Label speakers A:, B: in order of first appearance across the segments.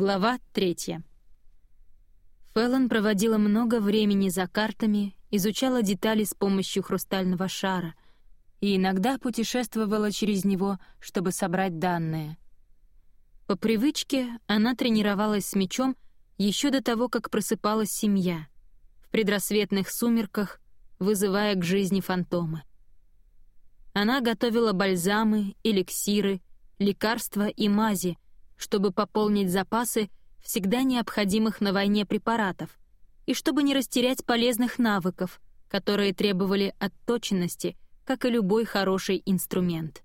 A: Глава третья. Фэллон проводила много времени за картами, изучала детали с помощью хрустального шара и иногда путешествовала через него, чтобы собрать данные. По привычке она тренировалась с мечом еще до того, как просыпалась семья, в предрассветных сумерках, вызывая к жизни фантомы. Она готовила бальзамы, эликсиры, лекарства и мази, чтобы пополнить запасы всегда необходимых на войне препаратов и чтобы не растерять полезных навыков, которые требовали отточенности, как и любой хороший инструмент.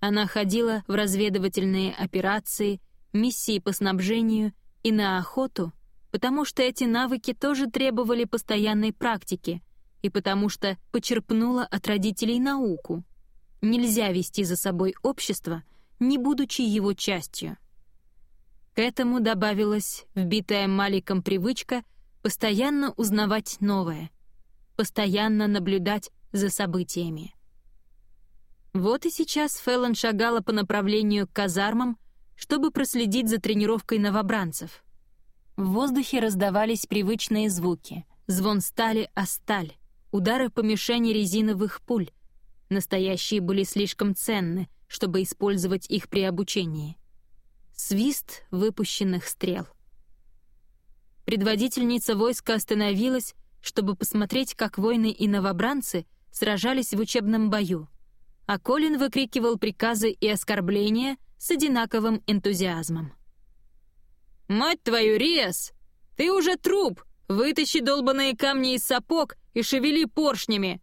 A: Она ходила в разведывательные операции, миссии по снабжению и на охоту, потому что эти навыки тоже требовали постоянной практики и потому что почерпнула от родителей науку. Нельзя вести за собой общество, не будучи его частью. К этому добавилась вбитая Маликом привычка постоянно узнавать новое, постоянно наблюдать за событиями. Вот и сейчас Фэллон шагала по направлению к казармам, чтобы проследить за тренировкой новобранцев. В воздухе раздавались привычные звуки — звон стали о сталь, удары по мишени резиновых пуль. Настоящие были слишком ценны, чтобы использовать их при обучении. Свист выпущенных стрел. Предводительница войска остановилась, чтобы посмотреть, как воины и новобранцы сражались в учебном бою — а Колин выкрикивал приказы и оскорбления с одинаковым энтузиазмом. «Мать твою, Риас! Ты уже труп! Вытащи долбаные камни из сапог и шевели поршнями!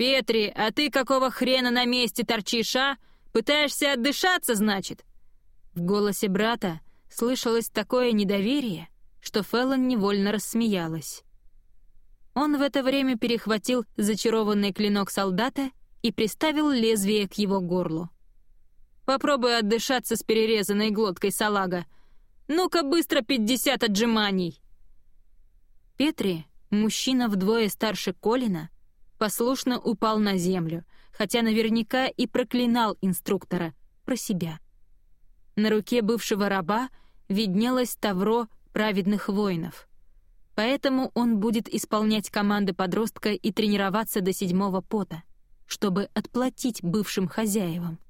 A: Петри, а ты какого хрена на месте торчишь, а? Пытаешься отдышаться, значит?» В голосе брата слышалось такое недоверие, что Феллон невольно рассмеялась. Он в это время перехватил зачарованный клинок солдата и приставил лезвие к его горлу. «Попробуй отдышаться с перерезанной глоткой салага. Ну-ка быстро пятьдесят отжиманий!» Петри, мужчина вдвое старше Колина, послушно упал на землю, хотя наверняка и проклинал инструктора про себя. На руке бывшего раба виднелось тавро праведных воинов. Поэтому он будет исполнять команды подростка и тренироваться до седьмого пота чтобы отплатить бывшим хозяевам.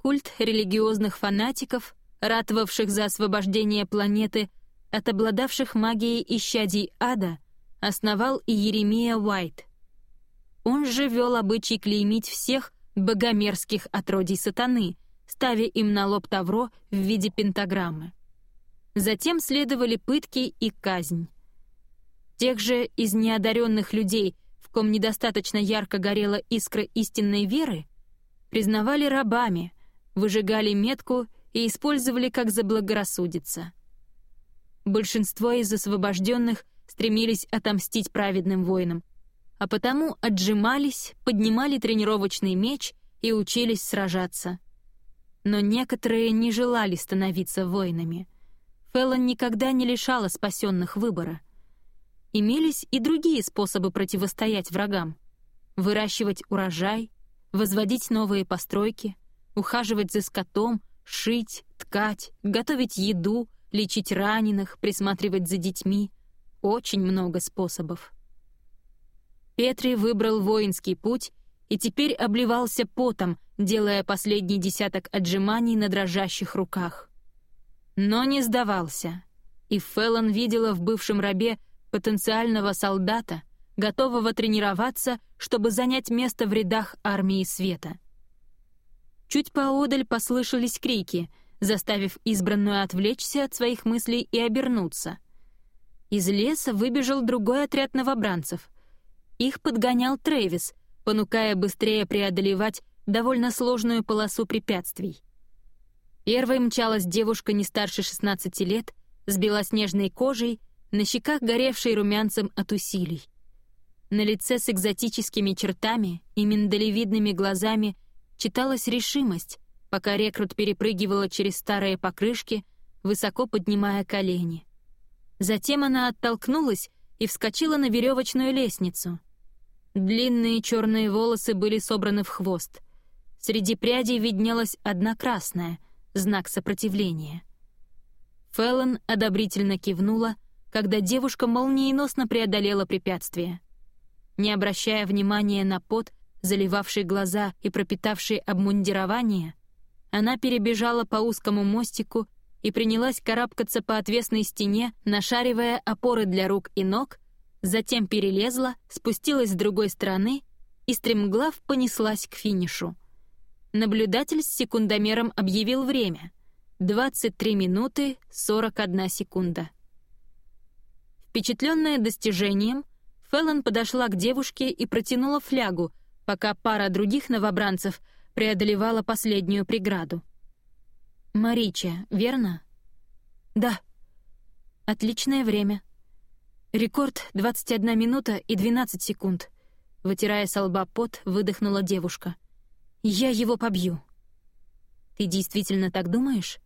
A: Культ религиозных фанатиков, ратовавших за освобождение планеты от обладавших магией исчадий ада, основал и Еремия Уайт. Он же вел обычай клеймить всех богомерзких отродий сатаны, ставя им на лоб тавро в виде пентаграммы. Затем следовали пытки и казнь. Тех же из неодаренных людей — в ком недостаточно ярко горела искра истинной веры, признавали рабами, выжигали метку и использовали как заблагорассудится. Большинство из освобожденных стремились отомстить праведным воинам, а потому отжимались, поднимали тренировочный меч и учились сражаться. Но некоторые не желали становиться воинами. Феллон никогда не лишала спасенных выбора — имелись и другие способы противостоять врагам. Выращивать урожай, возводить новые постройки, ухаживать за скотом, шить, ткать, готовить еду, лечить раненых, присматривать за детьми. Очень много способов. Петри выбрал воинский путь и теперь обливался потом, делая последний десяток отжиманий на дрожащих руках. Но не сдавался, и Феллон видела в бывшем рабе потенциального солдата, готового тренироваться, чтобы занять место в рядах армии света. Чуть поодаль послышались крики, заставив избранную отвлечься от своих мыслей и обернуться. Из леса выбежал другой отряд новобранцев. Их подгонял Трэвис, понукая быстрее преодолевать довольно сложную полосу препятствий. Первой мчалась девушка не старше 16 лет, с белоснежной кожей на щеках горевшей румянцем от усилий. На лице с экзотическими чертами и миндалевидными глазами читалась решимость, пока рекрут перепрыгивала через старые покрышки, высоко поднимая колени. Затем она оттолкнулась и вскочила на веревочную лестницу. Длинные черные волосы были собраны в хвост. Среди прядей виднелась одна красная — знак сопротивления. Феллон одобрительно кивнула, когда девушка молниеносно преодолела препятствие. Не обращая внимания на пот, заливавший глаза и пропитавший обмундирование, она перебежала по узкому мостику и принялась карабкаться по отвесной стене, нашаривая опоры для рук и ног, затем перелезла, спустилась с другой стороны и стремглав понеслась к финишу. Наблюдатель с секундомером объявил время — 23 минуты 41 секунда. Впечатленная достижением, Феллон подошла к девушке и протянула флягу, пока пара других новобранцев преодолевала последнюю преграду. «Марича, верно?» «Да». «Отличное время». «Рекорд — 21 минута и 12 секунд», — вытирая со лба пот, выдохнула девушка. «Я его побью». «Ты действительно так думаешь?»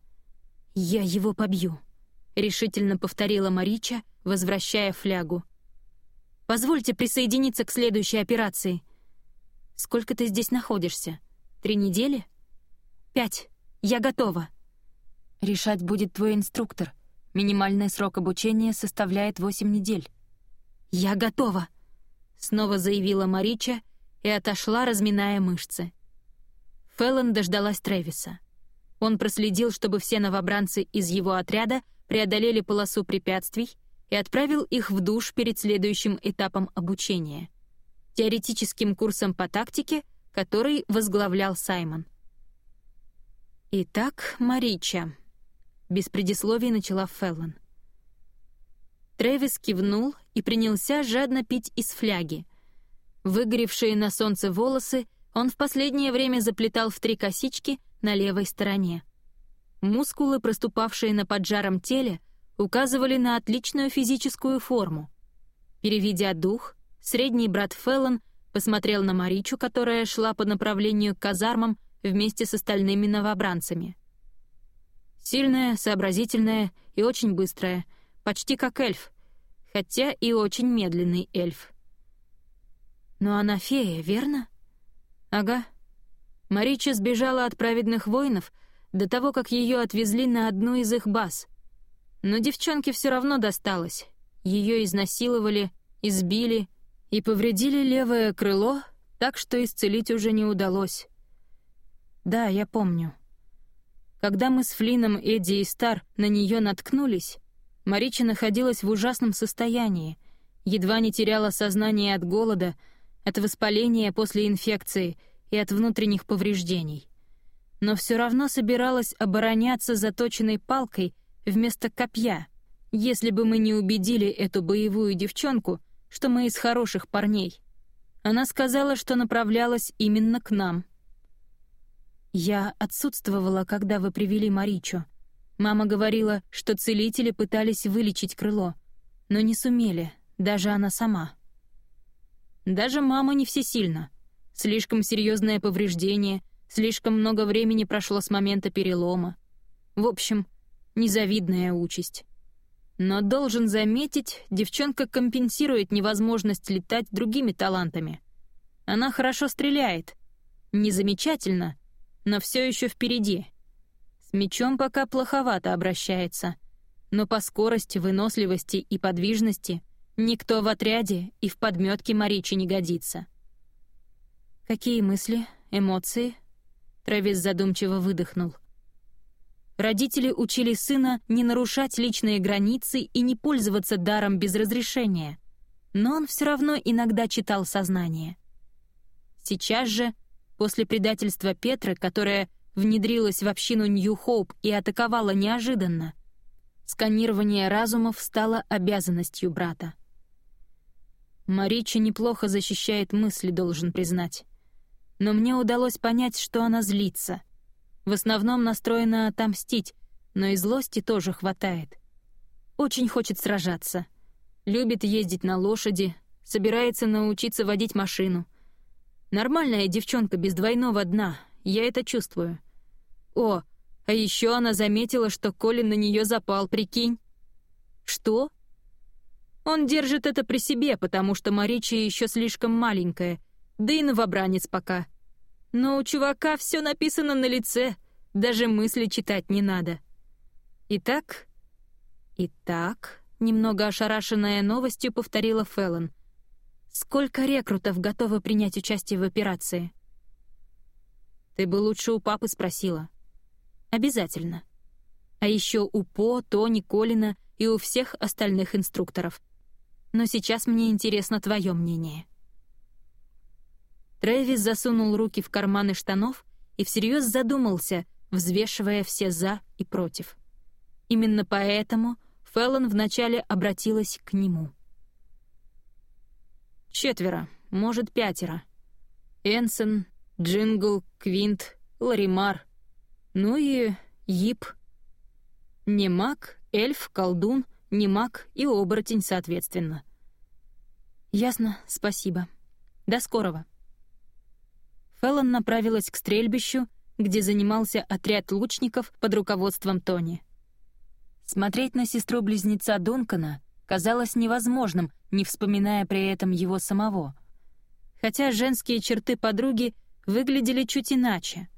A: «Я его побью», — решительно повторила Марича, возвращая флягу. «Позвольте присоединиться к следующей операции». «Сколько ты здесь находишься? Три недели?» «Пять. Я готова». «Решать будет твой инструктор. Минимальный срок обучения составляет восемь недель». «Я готова», — снова заявила Марича и отошла, разминая мышцы. Феллон дождалась Трэвиса. Он проследил, чтобы все новобранцы из его отряда преодолели полосу препятствий и отправил их в душ перед следующим этапом обучения — теоретическим курсом по тактике, который возглавлял Саймон. «Итак, Марича», — без предисловий начала Феллон. Трэвис кивнул и принялся жадно пить из фляги. Выгоревшие на солнце волосы он в последнее время заплетал в три косички на левой стороне. Мускулы, проступавшие на поджаром теле, указывали на отличную физическую форму. Переведя дух, средний брат Феллон посмотрел на Маричу, которая шла по направлению к казармам вместе с остальными новобранцами. Сильная, сообразительная и очень быстрая, почти как эльф, хотя и очень медленный эльф. Но она фея, верно? Ага. Марича сбежала от праведных воинов до того, как ее отвезли на одну из их баз. Но девчонке все равно досталось. Ее изнасиловали, избили и повредили левое крыло, так что исцелить уже не удалось. Да, я помню. Когда мы с Флином, Эдди и Стар на нее наткнулись, Марича находилась в ужасном состоянии, едва не теряла сознание от голода, от воспаления после инфекции и от внутренних повреждений. Но все равно собиралась обороняться заточенной палкой вместо копья, если бы мы не убедили эту боевую девчонку, что мы из хороших парней. Она сказала, что направлялась именно к нам. Я отсутствовала, когда вы привели Маричу. Мама говорила, что целители пытались вылечить крыло, но не сумели, даже она сама. Даже мама не всесильна. Слишком серьезное повреждение, слишком много времени прошло с момента перелома. В общем, Незавидная участь. Но должен заметить, девчонка компенсирует невозможность летать другими талантами. Она хорошо стреляет. Не замечательно, но все еще впереди. С мечом пока плоховато обращается, но по скорости, выносливости и подвижности никто в отряде и в подметке Маричи не годится. «Какие мысли, эмоции?» Трэвис задумчиво выдохнул. Родители учили сына не нарушать личные границы и не пользоваться даром без разрешения. Но он все равно иногда читал сознание. Сейчас же, после предательства Петры, которая внедрилась в общину Нью-Хоуп и атаковала неожиданно, сканирование разумов стало обязанностью брата. Марича неплохо защищает мысли, должен признать. Но мне удалось понять, что она злится — в основном настроена отомстить, но и злости тоже хватает. Очень хочет сражаться. Любит ездить на лошади, собирается научиться водить машину. Нормальная девчонка без двойного дна, я это чувствую. О, а еще она заметила, что Колин на нее запал, прикинь. Что? Он держит это при себе, потому что Маричи еще слишком маленькая, да и новобранец пока. Но у чувака все написано на лице, даже мысли читать не надо. Итак, «Итак», — немного ошарашенная новостью повторила Феллон, «сколько рекрутов готовы принять участие в операции?» «Ты бы лучше у папы спросила». «Обязательно. А еще у По, Тони, Колина и у всех остальных инструкторов. Но сейчас мне интересно твое мнение». Трэвис засунул руки в карманы штанов и всерьез задумался, взвешивая все «за» и «против». Именно поэтому Феллон вначале обратилась к нему. «Четверо, может, пятеро. Энсон, Джингл, Квинт, Ларимар. Ну и Йип. Не маг, эльф, колдун, не маг и оборотень, соответственно». «Ясно, спасибо. До скорого». Феллон направилась к стрельбищу, где занимался отряд лучников под руководством Тони. Смотреть на сестру-близнеца Дункана казалось невозможным, не вспоминая при этом его самого. Хотя женские черты подруги выглядели чуть иначе,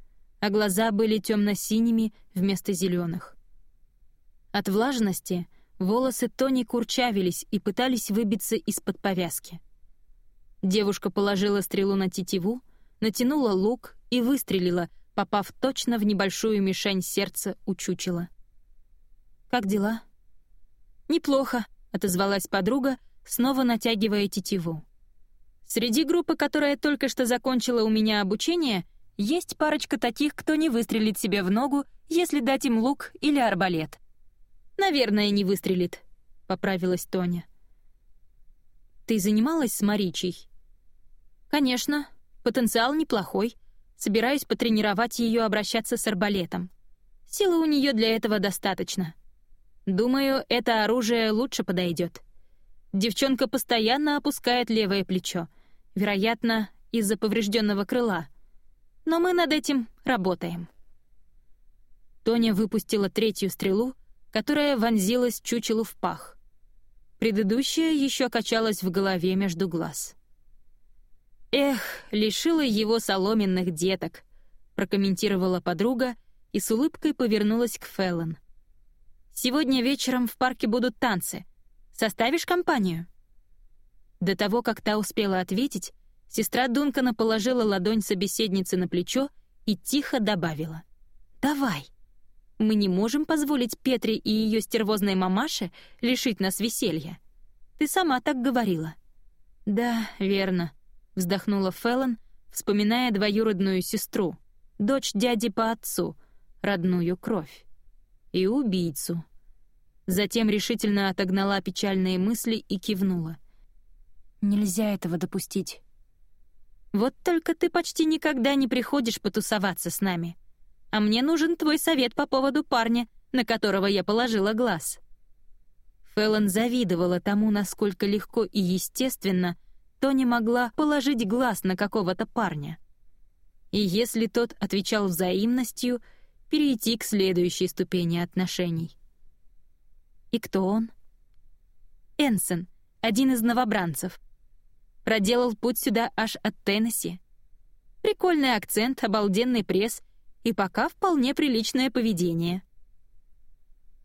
A: а глаза были темно-синими вместо зеленых. От влажности волосы Тони курчавились и пытались выбиться из-под повязки. Девушка положила стрелу на тетиву, натянула лук и выстрелила, попав точно в небольшую мишень сердца у чучела. «Как дела?» «Неплохо», — отозвалась подруга, снова натягивая тетиву. «Среди группы, которая только что закончила у меня обучение, есть парочка таких, кто не выстрелит себе в ногу, если дать им лук или арбалет». «Наверное, не выстрелит», — поправилась Тоня. «Ты занималась с Маричей?» «Конечно. Потенциал неплохой. Собираюсь потренировать ее обращаться с арбалетом. Силы у нее для этого достаточно. Думаю, это оружие лучше подойдет. Девчонка постоянно опускает левое плечо, вероятно, из-за поврежденного крыла. Но мы над этим работаем. Тоня выпустила третью стрелу, которая вонзилась чучелу в пах. Предыдущая еще качалась в голове между глаз. «Эх, лишила его соломенных деток», — прокомментировала подруга и с улыбкой повернулась к Феллон. Сегодня вечером в парке будут танцы. Составишь компанию?» До того, как та успела ответить, сестра Дункана положила ладонь собеседницы на плечо и тихо добавила. «Давай. Мы не можем позволить Петре и ее стервозной мамаше лишить нас веселья. Ты сама так говорила». «Да, верно», — вздохнула Феллон, вспоминая двоюродную сестру, дочь дяди по отцу, родную кровь и убийцу. Затем решительно отогнала печальные мысли и кивнула. «Нельзя этого допустить. Вот только ты почти никогда не приходишь потусоваться с нами. А мне нужен твой совет по поводу парня, на которого я положила глаз». Фэллон завидовала тому, насколько легко и естественно Тони могла положить глаз на какого-то парня. И если тот отвечал взаимностью — перейти к следующей ступени отношений. И кто он? Энсон, один из новобранцев. Проделал путь сюда аж от Теннесси. Прикольный акцент, обалденный пресс и пока вполне приличное поведение.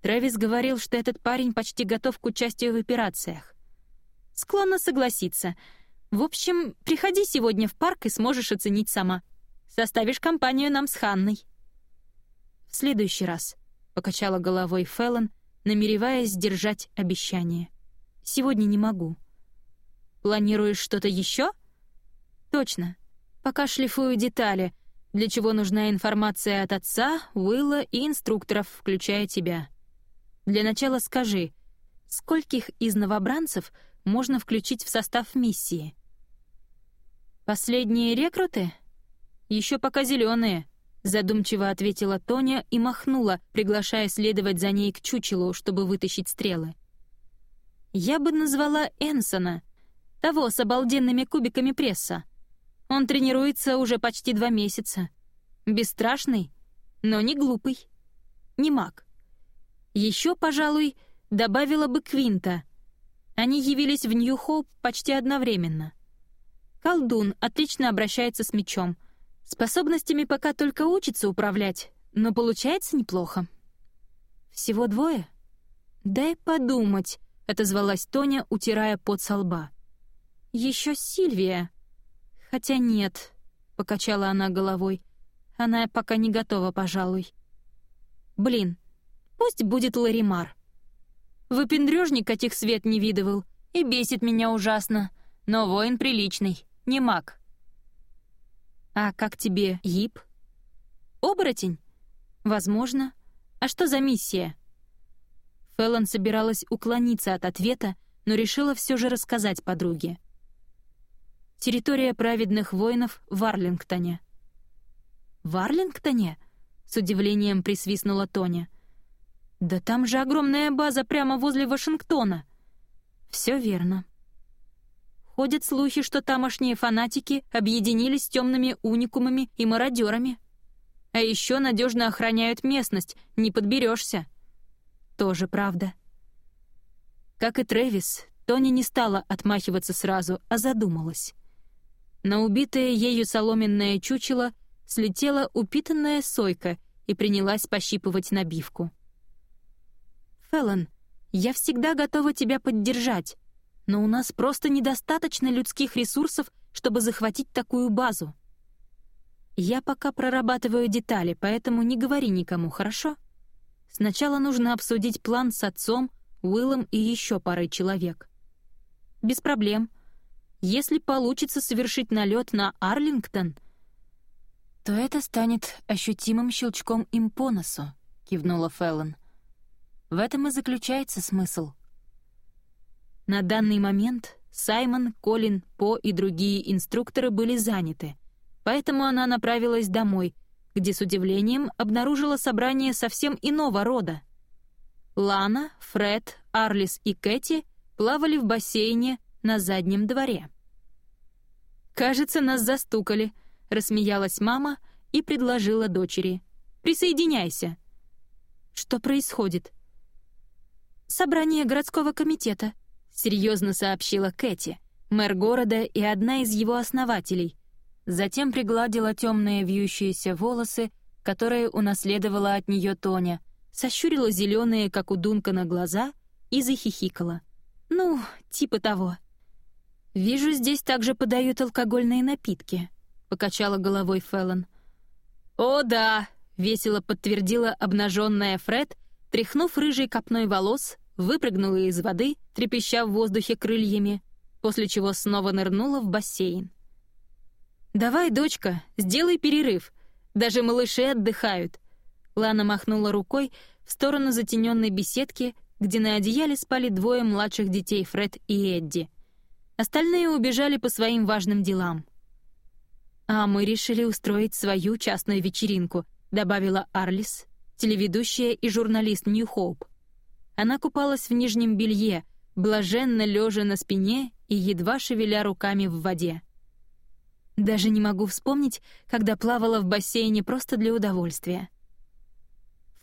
A: Трэвис говорил, что этот парень почти готов к участию в операциях. Склонна согласиться. В общем, приходи сегодня в парк и сможешь оценить сама. Составишь компанию нам с Ханной. «В следующий раз», — покачала головой Феллон, намереваясь сдержать обещание. «Сегодня не могу». «Планируешь что-то еще?» «Точно. Пока шлифую детали, для чего нужна информация от отца, Уилла и инструкторов, включая тебя. Для начала скажи, скольких из новобранцев можно включить в состав миссии?» «Последние рекруты? Еще пока зеленые. Задумчиво ответила Тоня и махнула, приглашая следовать за ней к чучелу, чтобы вытащить стрелы. «Я бы назвала Энсона, того с обалденными кубиками пресса. Он тренируется уже почти два месяца. Бесстрашный, но не глупый. Не маг. Еще, пожалуй, добавила бы Квинта. Они явились в Нью-Хоуп почти одновременно. Колдун отлично обращается с мечом — Способностями пока только учится управлять, но получается неплохо. Всего двое? «Дай подумать», — отозвалась Тоня, утирая пот со лба. «Еще Сильвия». «Хотя нет», — покачала она головой. «Она пока не готова, пожалуй». «Блин, пусть будет Ларимар». Выпендрежник этих свет не видывал и бесит меня ужасно, но воин приличный, не маг. «А как тебе Ип?» «Оборотень?» «Возможно. А что за миссия?» Фэллон собиралась уклониться от ответа, но решила все же рассказать подруге. Территория праведных воинов в Арлингтоне. «В Арлингтоне?» — с удивлением присвистнула Тоня. «Да там же огромная база прямо возле Вашингтона!» «Все верно», Ходят слухи, что тамошние фанатики объединились с темными уникумами и мародерами. А еще надежно охраняют местность, не подберешься. Тоже правда. Как и Трэвис, Тони не стала отмахиваться сразу, а задумалась. На убитое ею соломенное чучело слетела упитанная сойка и принялась пощипывать набивку. «Феллон, я всегда готова тебя поддержать, но у нас просто недостаточно людских ресурсов, чтобы захватить такую базу. Я пока прорабатываю детали, поэтому не говори никому, хорошо? Сначала нужно обсудить план с отцом, Уиллом и еще парой человек. Без проблем. Если получится совершить налет на Арлингтон, то это станет ощутимым щелчком им по носу, кивнула Феллон. В этом и заключается смысл — на данный момент Саймон, Колин, По и другие инструкторы были заняты, поэтому она направилась домой, где с удивлением обнаружила собрание совсем иного рода. Лана, Фред, Арлис и Кэти плавали в бассейне на заднем дворе. «Кажется, нас застукали», — рассмеялась мама и предложила дочери. «Присоединяйся». «Что происходит?» «Собрание городского комитета», серьезно сообщила Кэти, мэр города и одна из его основателей. Затем пригладила темные вьющиеся волосы, которые унаследовала от нее Тоня, сощурила зеленые, как у Дункана, глаза и захихикала. «Ну, типа того». «Вижу, здесь также подают алкогольные напитки», — покачала головой Феллон. «О, да!» — весело подтвердила обнаженная Фред, тряхнув рыжей копной волос выпрыгнула из воды, трепеща в воздухе крыльями, после чего снова нырнула в бассейн. «Давай, дочка, сделай перерыв. Даже малыши отдыхают». Лана махнула рукой в сторону затененной беседки, где на одеяле спали двое младших детей Фред и Эдди. Остальные убежали по своим важным делам. «А мы решили устроить свою частную вечеринку», добавила Арлис, телеведущая и журналист Нью Хоуп. Она купалась в нижнем белье, блаженно лежа на спине и едва шевеля руками в воде. Даже не могу вспомнить, когда плавала в бассейне просто для удовольствия.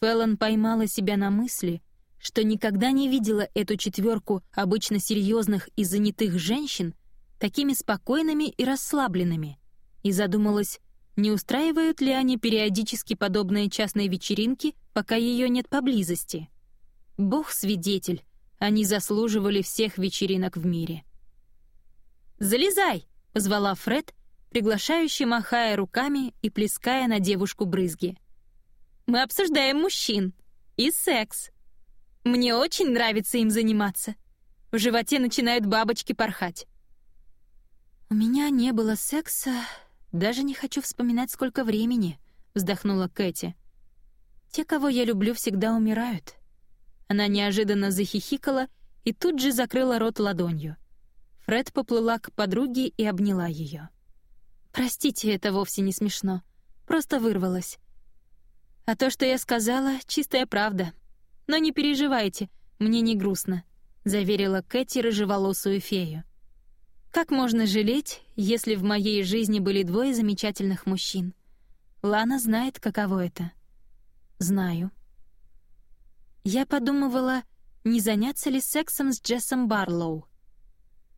A: Феллон поймала себя на мысли, что никогда не видела эту четверку обычно серьезных и занятых женщин такими спокойными и расслабленными, и задумалась, не устраивают ли они периодически подобные частные вечеринки, пока ее нет поблизости. Бог свидетель, они заслуживали всех вечеринок в мире. «Залезай!» — позвала Фред, приглашающе махая руками и плеская на девушку брызги. «Мы обсуждаем мужчин и секс. Мне очень нравится им заниматься. В животе начинают бабочки порхать». «У меня не было секса, даже не хочу вспоминать, сколько времени», — вздохнула Кэти. «Те, кого я люблю, всегда умирают. Она неожиданно захихикала и тут же закрыла рот ладонью. Фред поплыла к подруге и обняла ее. «Простите, это вовсе не смешно. Просто вырвалась. А то, что я сказала, чистая правда. Но не переживайте, мне не грустно», — заверила Кэти рыжеволосую фею. «Как можно жалеть, если в моей жизни были двое замечательных мужчин? Лана знает, каково это». «Знаю», я подумывала, не заняться ли сексом с Джессом Барлоу.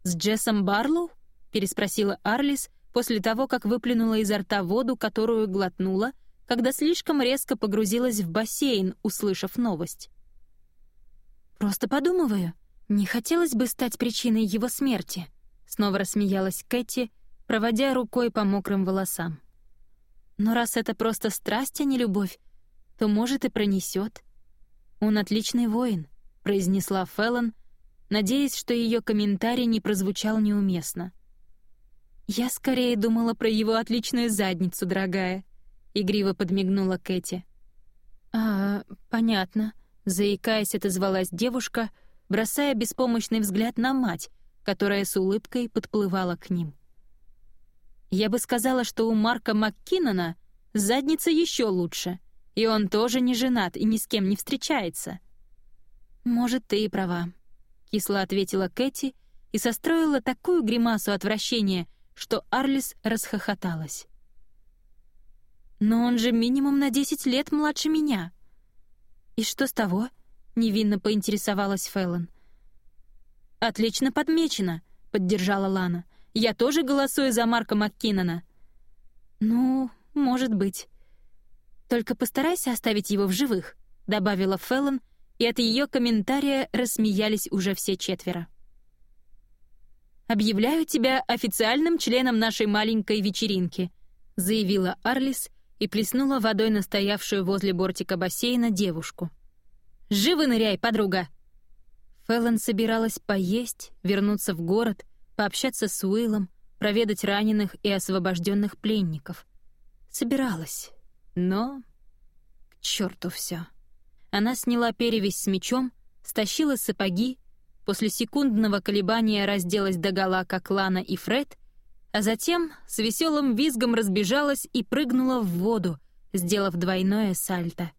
A: «С Джессом Барлоу?» — переспросила Арлис после того, как выплюнула изо рта воду, которую глотнула, когда слишком резко погрузилась в бассейн, услышав новость. Просто подумываю, не хотелось бы стать причиной его смерти», — снова рассмеялась Кэти, проводя рукой по мокрым волосам. «Но раз это просто страсть, а не любовь, то, может, и пронесет. Он отличный воин», — произнесла Феллон, надеясь, что ее комментарий не прозвучал неуместно. «Я скорее думала про его отличную задницу, дорогая», — игриво подмигнула Кэти. «А, понятно», — заикаясь, отозвалась девушка, бросая беспомощный взгляд на мать, которая с улыбкой подплывала к ним. «Я бы сказала, что у Марка МакКиннона задница еще лучше, и он тоже не женат и ни с кем не встречается». «Может, ты и права», — кисло ответила Кэти и состроила такую гримасу отвращения, что Арлис расхохоталась. «Но он же минимум на десять лет младше меня». «И что с того?» — невинно поинтересовалась Фэллон. «Отлично подмечено», — поддержала Лана. «Я тоже голосую за Марка МакКиннона». «Ну, может быть. Только постарайся оставить его в живых», — добавила Фэллон, и от ее комментария рассмеялись уже все четверо. «Объявляю тебя официальным членом нашей маленькой вечеринки», заявила Арлис и плеснула водой на стоявшую возле бортика бассейна девушку. «Живо ныряй, подруга!» Фэллон собиралась поесть, вернуться в город, пообщаться с Уиллом, проведать раненых и освобожденных пленников. Собиралась, но... К черту все. Она сняла перевязь с мечом, стащила сапоги, после секундного колебания разделась догола, как Лана и Фред, а затем с веселым визгом разбежалась и прыгнула в воду, сделав двойное сальто.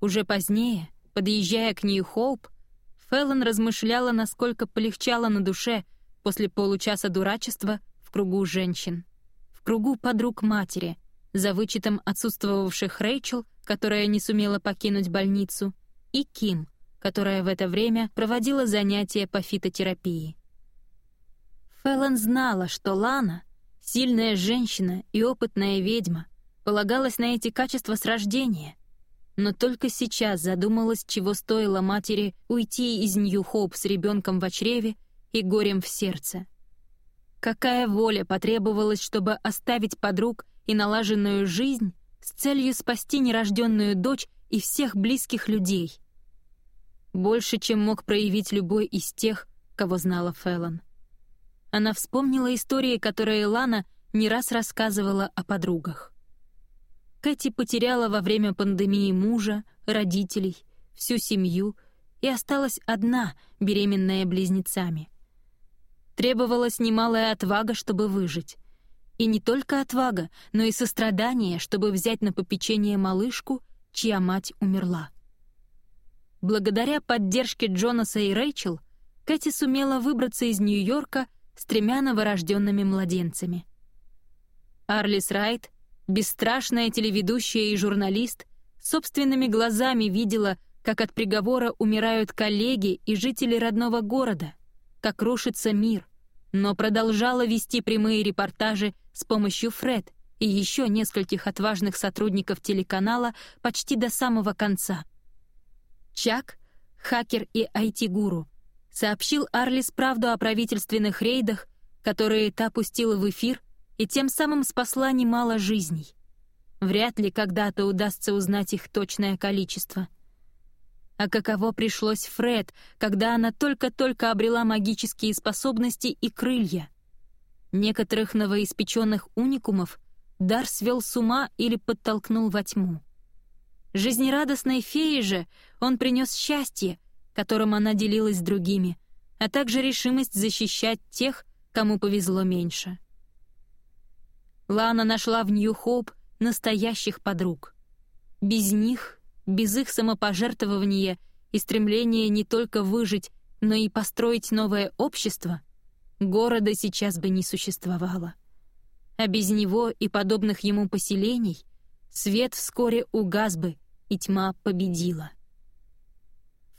A: Уже позднее, подъезжая к Нью-Хоуп, Феллон размышляла, насколько полегчало на душе после получаса дурачества в кругу женщин, в кругу подруг матери, за вычетом отсутствовавших Рэйчел которая не сумела покинуть больницу, и Ким, которая в это время проводила занятия по фитотерапии. Фэллон знала, что Лана, сильная женщина и опытная ведьма, полагалась на эти качества с рождения, но только сейчас задумалась, чего стоило матери уйти из Нью-Хоуп с ребенком в чреве и горем в сердце. Какая воля потребовалась, чтобы оставить подруг и налаженную жизнь с целью спасти нерожденную дочь и всех близких людей. Больше, чем мог проявить любой из тех, кого знала Фэллон. Она вспомнила истории, которые Лана не раз рассказывала о подругах. Кэти потеряла во время пандемии мужа, родителей, всю семью и осталась одна, беременная близнецами. Требовалась немалая отвага, чтобы выжить. И не только отвага, но и сострадание, чтобы взять на попечение малышку, чья мать умерла. Благодаря поддержке Джонаса и Рэйчел, Кэти сумела выбраться из Нью-Йорка с тремя новорожденными младенцами. Арлис Райт, бесстрашная телеведущая и журналист, собственными глазами видела, как от приговора умирают коллеги и жители родного города, как рушится мир, но продолжала вести прямые репортажи с помощью Фред и еще нескольких отважных сотрудников телеканала почти до самого конца. Чак, хакер и IT-гуру, сообщил Арлис правду о правительственных рейдах, которые та пустила в эфир, и тем самым спасла немало жизней. Вряд ли когда-то удастся узнать их точное количество — а каково пришлось Фред, когда она только-только обрела магические способности и крылья. Некоторых новоиспеченных уникумов дар свел с ума или подтолкнул во тьму. Жизнерадостной фее же он принес счастье, которым она делилась с другими, а также решимость защищать тех, кому повезло меньше. Лана нашла в Нью-Хоуп настоящих подруг. Без них без их самопожертвования и стремления не только выжить, но и построить новое общество, города сейчас бы не существовало. А без него и подобных ему поселений свет вскоре угас бы, и тьма победила.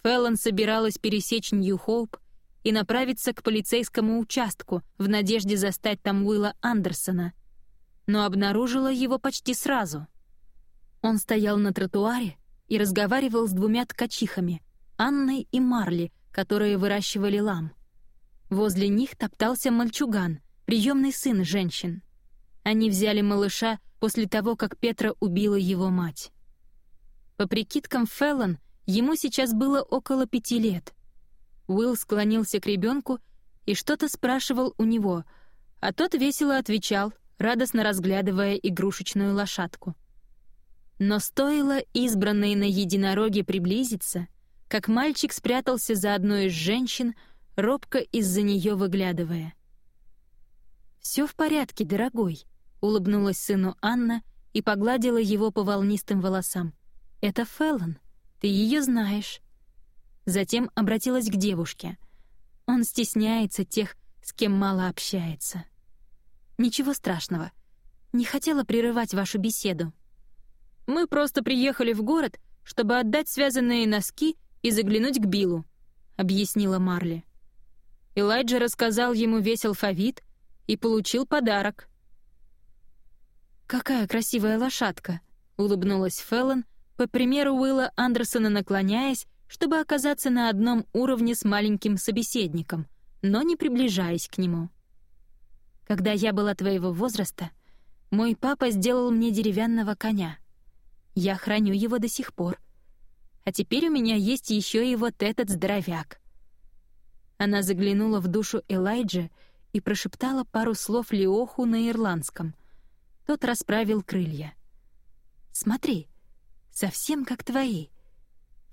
A: Феллон собиралась пересечь Нью-Хоуп и направиться к полицейскому участку в надежде застать там Уилла Андерсона, но обнаружила его почти сразу. Он стоял на тротуаре, и разговаривал с двумя ткачихами, Анной и Марли, которые выращивали лам. Возле них топтался мальчуган, приемный сын женщин. Они взяли малыша после того, как Петра убила его мать. По прикидкам Феллон, ему сейчас было около пяти лет. Уилл склонился к ребенку и что-то спрашивал у него, а тот весело отвечал, радостно разглядывая игрушечную лошадку. Но стоило избранной на единороге приблизиться, как мальчик спрятался за одной из женщин, робко из-за нее выглядывая. «Все в порядке, дорогой», — улыбнулась сыну Анна и погладила его по волнистым волосам. «Это Феллон, ты ее знаешь». Затем обратилась к девушке. Он стесняется тех, с кем мало общается. «Ничего страшного. Не хотела прерывать вашу беседу». Мы просто приехали в город, чтобы отдать связанные носки и заглянуть к Биллу», — объяснила Марли. Элайджа рассказал ему весь алфавит и получил подарок. «Какая красивая лошадка!» — улыбнулась Феллон, по примеру Уилла Андерсона наклоняясь, чтобы оказаться на одном уровне с маленьким собеседником, но не приближаясь к нему. «Когда я была твоего возраста, мой папа сделал мне деревянного коня. Я храню его до сих пор. А теперь у меня есть еще и вот этот здоровяк». Она заглянула в душу Элайджа и прошептала пару слов Леоху на ирландском. Тот расправил крылья. «Смотри, совсем как твои.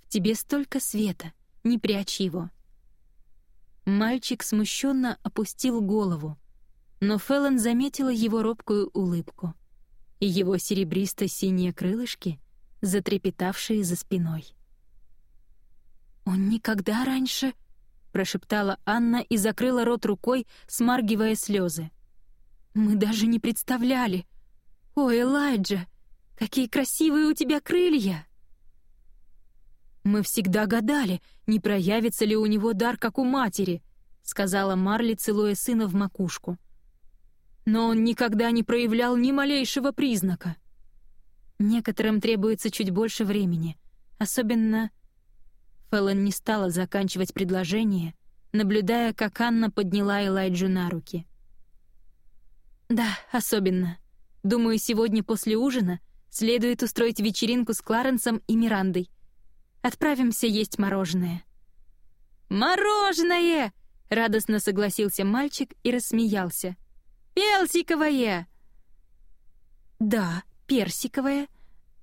A: В тебе столько света, не прячь его». Мальчик смущенно опустил голову, но Феллон заметила его робкую улыбку и его серебристо-синие крылышки, затрепетавшие за спиной. «Он никогда раньше...» — прошептала Анна и закрыла рот рукой, смаргивая слезы. «Мы даже не представляли! О, Элайджа, какие красивые у тебя крылья!» «Мы всегда гадали, не проявится ли у него дар, как у матери», — сказала Марли, целуя сына в макушку но он никогда не проявлял ни малейшего признака. Некоторым требуется чуть больше времени, особенно... Фэллон не стала заканчивать предложение, наблюдая, как Анна подняла Элайджу на руки. «Да, особенно. Думаю, сегодня после ужина следует устроить вечеринку с Кларенсом и Мирандой. Отправимся есть мороженое». «Мороженое!» — радостно согласился мальчик и рассмеялся — Персиковое!» «Да, персиковое.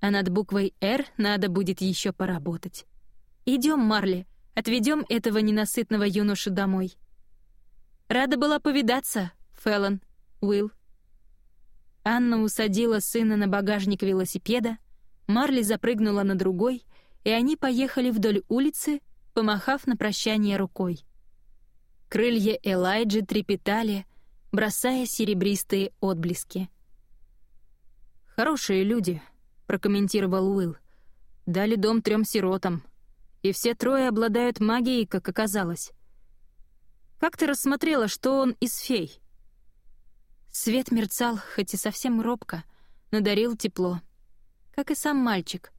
A: А над буквой «Р» надо будет еще поработать. Идем, Марли, отведем этого ненасытного юношу домой». «Рада была повидаться, Феллон, Уилл». Анна усадила сына на багажник велосипеда, Марли запрыгнула на другой, и они поехали вдоль улицы, помахав на прощание рукой. Крылья Элайджи трепетали, бросая серебристые отблески. «Хорошие люди», — прокомментировал Уилл. «Дали дом трем сиротам. И все трое обладают магией, как оказалось. Как ты рассмотрела, что он из фей?» Свет мерцал, хоть и совсем робко, но дарил тепло. Как и сам мальчик.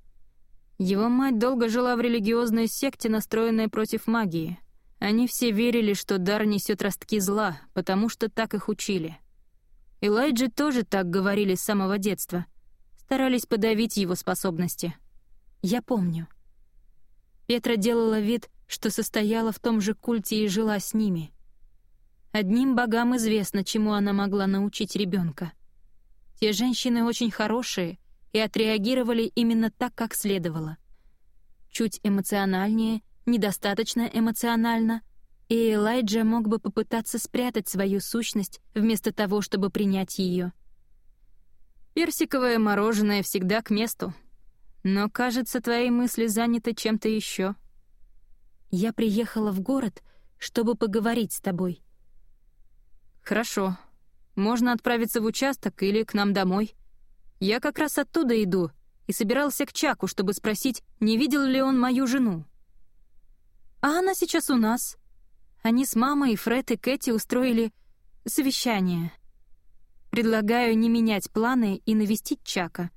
A: Его мать долго жила в религиозной секте, настроенной против магии — они все верили, что дар несет ростки зла, потому что так их учили. Элайджи тоже так говорили с самого детства. Старались подавить его способности. Я помню. Петра делала вид, что состояла в том же культе и жила с ними. Одним богам известно, чему она могла научить ребенка. Те женщины очень хорошие и отреагировали именно так, как следовало. Чуть эмоциональнее недостаточно эмоционально, и Элайджа мог бы попытаться спрятать свою сущность вместо того, чтобы принять ее. Персиковое мороженое всегда к месту. Но, кажется, твои мысли заняты чем-то еще. Я приехала в город, чтобы поговорить с тобой. Хорошо. Можно отправиться в участок или к нам домой. Я как раз оттуда иду и собирался к Чаку, чтобы спросить, не видел ли он мою жену. А она сейчас у нас. Они с мамой, Фред и Кэти устроили совещание. Предлагаю не менять планы и навестить Чака.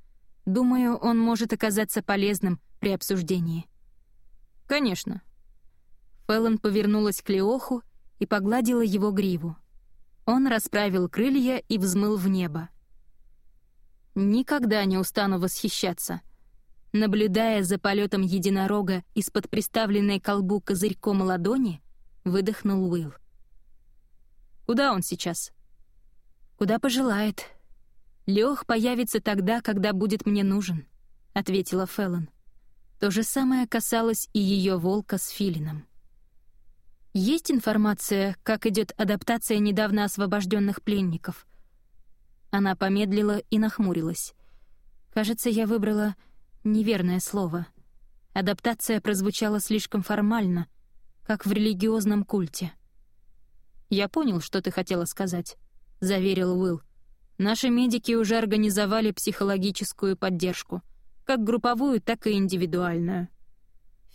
A: Думаю, он может оказаться полезным при обсуждении. Конечно. Феллон повернулась к Леоху и погладила его гриву. Он расправил крылья и взмыл в небо. Никогда не устану восхищаться. Наблюдая за полетом единорога из-под приставленной колбу козырьком ладони, выдохнул Уилл. «Куда он сейчас?» «Куда пожелает. Лех появится тогда, когда будет мне нужен», — ответила Феллон. То же самое касалось и ее волка с филином. Есть информация, как идет адаптация недавно освобожденных пленников? Она помедлила и нахмурилась. Кажется, я выбрала неверное слово. Адаптация прозвучала слишком формально, как в религиозном культе. «Я понял, что ты хотела сказать», — заверил Уилл. «Наши медики уже организовали психологическую поддержку, как групповую, так и индивидуальную.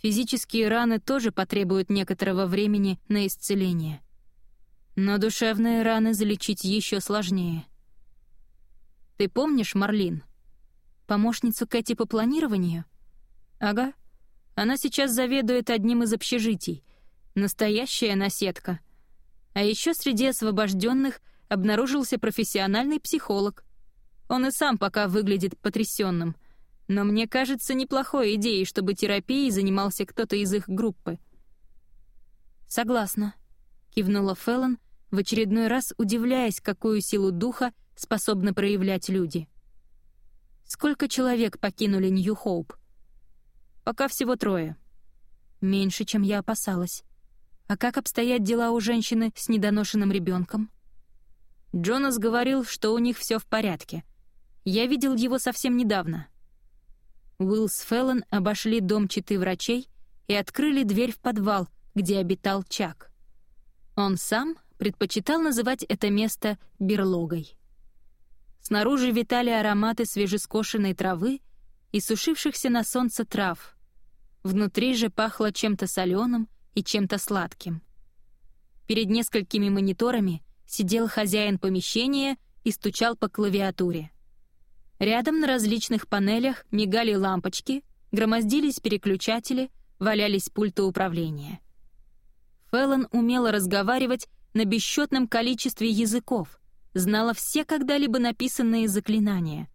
A: Физические раны тоже потребуют некоторого времени на исцеление. Но душевные раны залечить еще сложнее. Ты помнишь Марлин? Помощницу Кэти по планированию? Ага. Она сейчас заведует одним из общежитий. Настоящая наседка. А еще среди освобожденных обнаружился профессиональный психолог. Он и сам пока выглядит потрясенным — но мне кажется неплохой идеей, чтобы терапией занимался кто-то из их группы. «Согласна», — кивнула Феллон, в очередной раз удивляясь, какую силу духа способны проявлять люди. «Сколько человек покинули Нью-Хоуп?» «Пока всего трое». «Меньше, чем я опасалась. А как обстоят дела у женщины с недоношенным ребенком? Джонас говорил, что у них все в порядке. Я видел его совсем недавно. Уилл с Феллон обошли дом читы врачей и открыли дверь в подвал, где обитал Чак. Он сам предпочитал называть это место берлогой. Снаружи витали ароматы свежескошенной травы и сушившихся на солнце трав. Внутри же пахло чем-то соленым и чем-то сладким. Перед несколькими мониторами сидел хозяин помещения и стучал по клавиатуре. Рядом на различных панелях мигали лампочки, громоздились переключатели, валялись пульты управления. Феллон умела разговаривать на бесчетном количестве языков, знала все когда-либо написанные заклинания.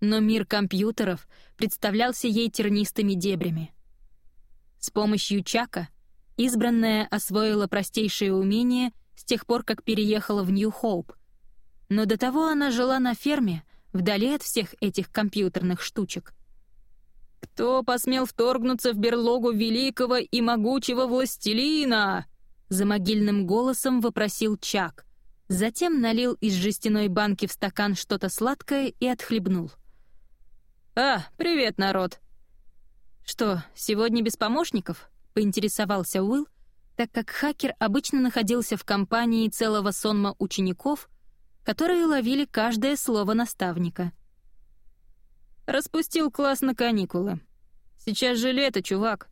A: Но мир компьютеров представлялся ей тернистыми дебрями. С помощью Чака избранная освоила простейшие умения с тех пор, как переехала в Нью-Хоуп. Но до того она жила на ферме — вдали от всех этих компьютерных штучек. «Кто посмел вторгнуться в берлогу великого и могучего властелина?» За могильным голосом вопросил Чак. Затем налил из жестяной банки в стакан что-то сладкое и отхлебнул. «А, привет, народ!» «Что, сегодня без помощников?» — поинтересовался Уилл, так как хакер обычно находился в компании целого сонма учеников которые ловили каждое слово наставника. «Распустил класс на каникулы. Сейчас же лето, чувак.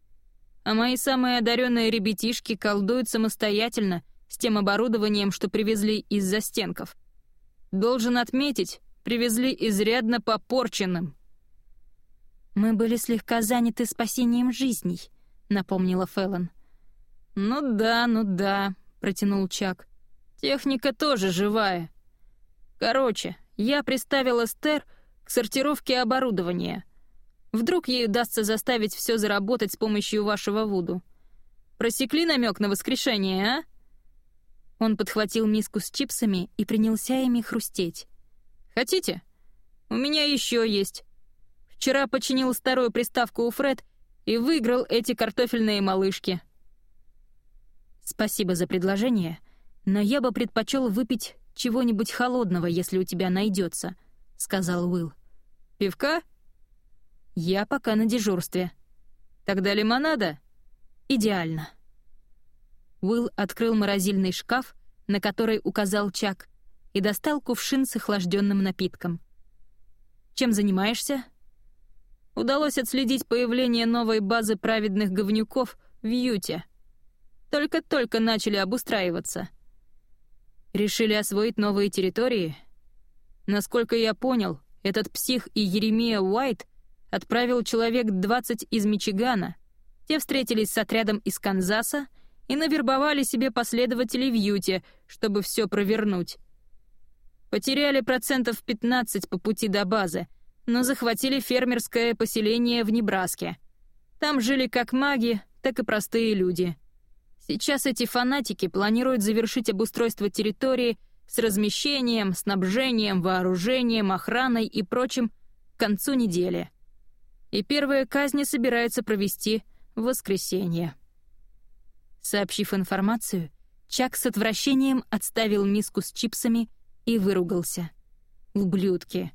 A: А мои самые одаренные ребятишки колдуют самостоятельно с тем оборудованием, что привезли из застенков. Должен отметить, привезли изрядно попорченным». «Мы были слегка заняты спасением жизней», — напомнила Феллон. «Ну да, ну да», — протянул Чак. «Техника тоже живая. Короче, я приставил Эстер к сортировке оборудования. Вдруг ей удастся заставить все заработать с помощью вашего Вуду. Просекли намек на воскрешение, а? Он подхватил миску с чипсами и принялся ими хрустеть. «Хотите? У меня еще есть. Вчера починил старую приставку у Фред и выиграл эти картофельные малышки». «Спасибо за предложение, но я бы предпочел выпить чего-нибудь холодного, если у тебя найдется», — сказал Уилл. «Пивка?» «Я пока на дежурстве». «Тогда лимонада?» «Идеально». Уилл открыл морозильный шкаф, на который указал Чак, и достал кувшин с охлажденным напитком. «Чем занимаешься?» Удалось отследить появление новой базы праведных говнюков в Юте. Только-только начали обустраиваться — Решили освоить новые территории? Насколько я понял, этот псих и Еремия Уайт отправил человек 20 из Мичигана. Те встретились с отрядом из Канзаса и навербовали себе последователей в Юте, чтобы все провернуть. Потеряли процентов 15 по пути до базы, но захватили фермерское поселение в Небраске. Там жили как маги, так и простые люди. Сейчас эти фанатики планируют завершить обустройство территории с размещением, снабжением, вооружением, охраной и прочим к концу недели. И первые казни собираются провести в воскресенье. Сообщив информацию, Чак с отвращением отставил миску с чипсами и выругался. «Ублюдки!»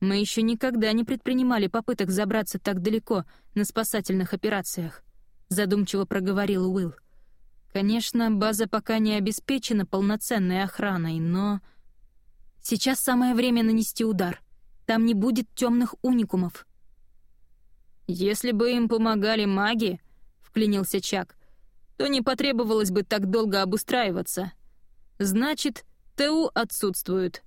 A: Мы еще никогда не предпринимали попыток забраться так далеко на спасательных операциях задумчиво проговорил Уилл. Конечно, база пока не обеспечена полноценной охраной, но... Сейчас самое время нанести удар. Там не будет темных уникумов. Если бы им помогали маги, вклинился Чак, то не потребовалось бы так долго обустраиваться. Значит, ТУ отсутствуют.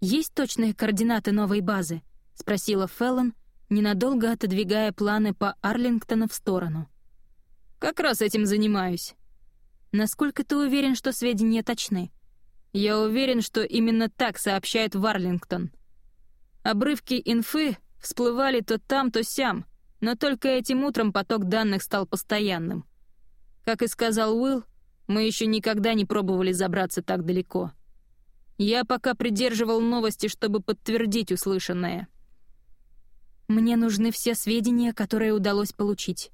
A: Есть точные координаты новой базы? спросила Феллон, ненадолго отодвигая планы по Арлингтону в сторону. «Как раз этим занимаюсь». «Насколько ты уверен, что сведения точны?» «Я уверен, что именно так сообщает Варлингтон. Обрывки инфы всплывали то там, то сям, но только этим утром поток данных стал постоянным. Как и сказал Уилл, мы еще никогда не пробовали забраться так далеко. Я пока придерживал новости, чтобы подтвердить услышанное. Мне нужны все сведения, которые удалось получить.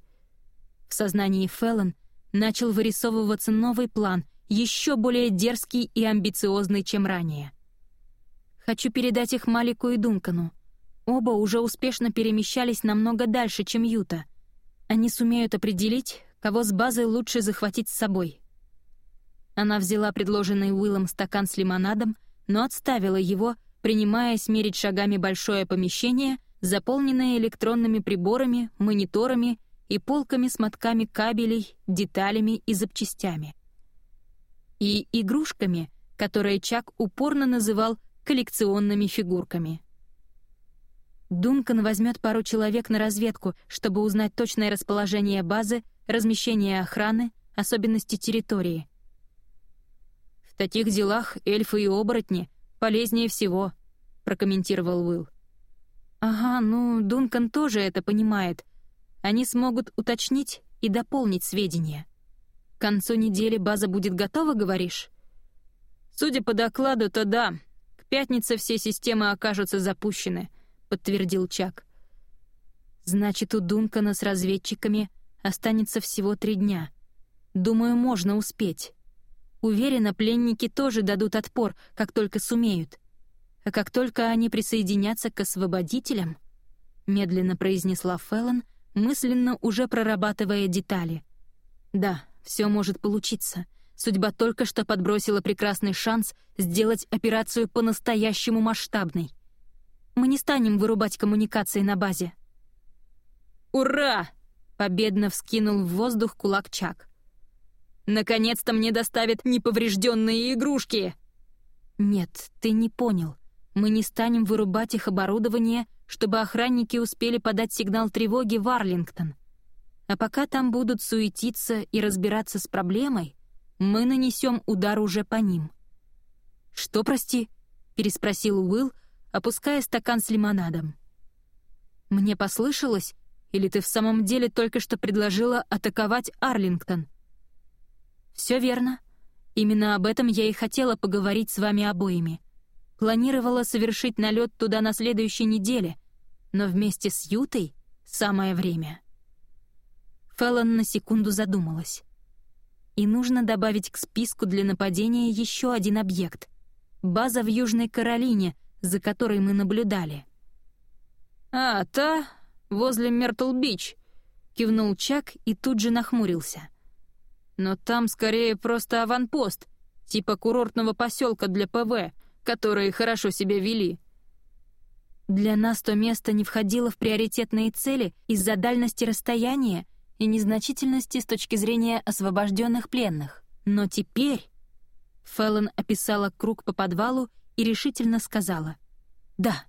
A: В сознании Феллон начал вырисовываться новый план, еще более дерзкий и амбициозный, чем ранее. Хочу передать их Малику и Дункану. Оба уже успешно перемещались намного дальше, чем Юта. Они сумеют определить, кого с базой лучше захватить с собой. Она взяла предложенный Уиллом стакан с лимонадом, но отставила его, принимая смерить шагами большое помещение — заполненная электронными приборами, мониторами и полками с мотками кабелей, деталями и запчастями. И игрушками, которые Чак упорно называл коллекционными фигурками. Дункан возьмет пару человек на разведку, чтобы узнать точное расположение базы, размещение охраны, особенности территории. «В таких делах эльфы и оборотни полезнее всего», — прокомментировал Уилл. «Ага, ну, Дункан тоже это понимает. Они смогут уточнить и дополнить сведения. К концу недели база будет готова, говоришь?» «Судя по докладу, то да. К пятнице все системы окажутся запущены», — подтвердил Чак. «Значит, у Дункана с разведчиками останется всего три дня. Думаю, можно успеть. Уверена, пленники тоже дадут отпор, как только сумеют. А как только они присоединятся к освободителям, медленно произнесла Феллон, мысленно уже прорабатывая детали. Да, все может получиться. Судьба только что подбросила прекрасный шанс сделать операцию по-настоящему масштабной. Мы не станем вырубать коммуникации на базе. «Ура!» — победно вскинул в воздух кулак Чак. «Наконец-то мне доставят неповрежденные игрушки!» «Нет, ты не понял. Мы не станем вырубать их оборудование, чтобы охранники успели подать сигнал тревоги в Арлингтон. А пока там будут суетиться и разбираться с проблемой, мы нанесем удар уже по ним. «Что, прости?» — переспросил Уилл, опуская стакан с лимонадом. «Мне послышалось, или ты в самом деле только что предложила атаковать Арлингтон?» «Все верно. Именно об этом я и хотела поговорить с вами обоими. Планировала совершить налет туда на следующей неделе, но вместе с Ютой самое время. Феллон на секунду задумалась. И нужно добавить к списку для нападения еще один объект — база в Южной Каролине, за которой мы наблюдали. «А, та возле Мертл-Бич», — кивнул Чак и тут же нахмурился. «Но там скорее просто аванпост, типа курортного поселка для ПВ, которые хорошо себя вели. Для нас то место не входило в приоритетные цели из-за дальности расстояния и незначительности с точки зрения освобожденных пленных. Но теперь... Феллон описала круг по подвалу и решительно сказала. «Да,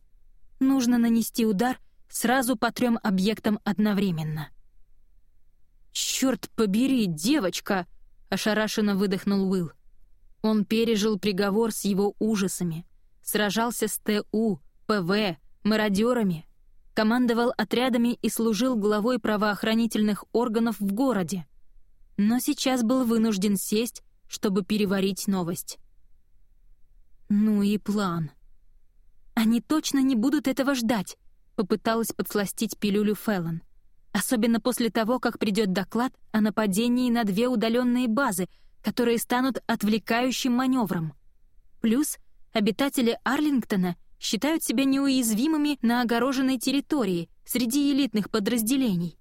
A: нужно нанести удар сразу по трем объектам одновременно». «Черт побери, девочка!» — ошарашенно выдохнул Уилл. Он пережил приговор с его ужасами, сражался с ТУ, ПВ, мародерами, командовал отрядами и служил главой правоохранительных органов в городе. Но сейчас был вынужден сесть, чтобы переварить новость. Ну и план. Они точно не будут этого ждать, попыталась подсластить пилюлю Феллон. Особенно после того, как придет доклад о нападении на две удаленные базы, которые станут отвлекающим маневром. Плюс обитатели Арлингтона считают себя неуязвимыми на огороженной территории среди элитных подразделений.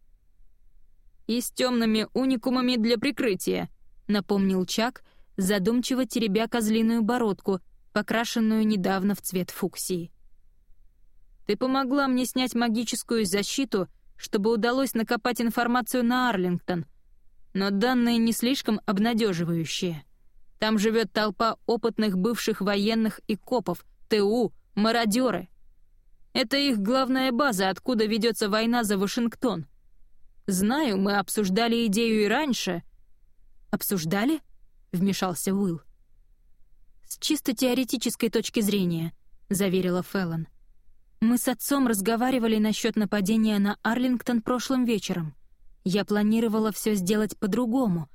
A: «И с темными уникумами для прикрытия», — напомнил Чак, задумчиво теребя козлиную бородку, покрашенную недавно в цвет фуксии. «Ты помогла мне снять магическую защиту — чтобы удалось накопать информацию на Арлингтон, но данные не слишком обнадеживающие. Там живет толпа опытных бывших военных и копов, ТУ, мародеры. Это их главная база, откуда ведется война за Вашингтон. Знаю, мы обсуждали идею и раньше. Обсуждали? Вмешался Уилл. С чисто теоретической точки зрения, заверила Феллон. Мы с отцом разговаривали насчет нападения на Арлингтон прошлым вечером. Я планировала все сделать по-другому,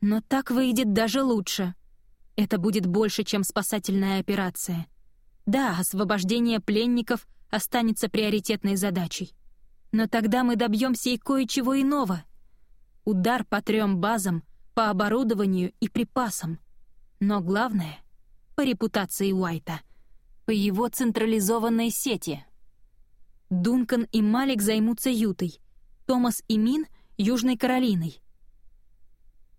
A: но так выйдет даже лучше. Это будет больше, чем спасательная операция. Да, освобождение пленников останется приоритетной задачей. Но тогда мы добьемся и кое-чего иного. Удар по трем базам, по оборудованию и припасам. Но главное — по репутации Уайта, по его централизованной сети — Дункан и Малик займутся Ютой, Томас и Мин — Южной Каролиной.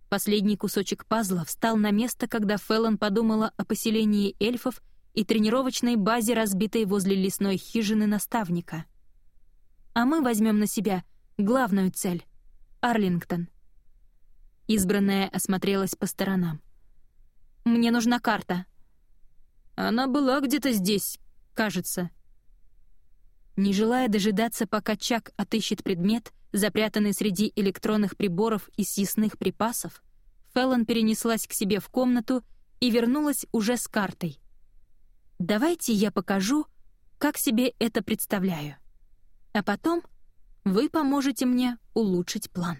A: Последний кусочек пазла встал на место, когда Феллон подумала о поселении эльфов и тренировочной базе, разбитой возле лесной хижины наставника. А мы возьмем на себя главную цель — Арлингтон. Избранная осмотрелась по сторонам. «Мне нужна карта». «Она была где-то здесь, кажется», не желая дожидаться, пока Чак отыщет предмет, запрятанный среди электронных приборов и съестных припасов, Феллон перенеслась к себе в комнату и вернулась уже с картой. «Давайте я покажу, как себе это представляю. А потом вы поможете мне улучшить план».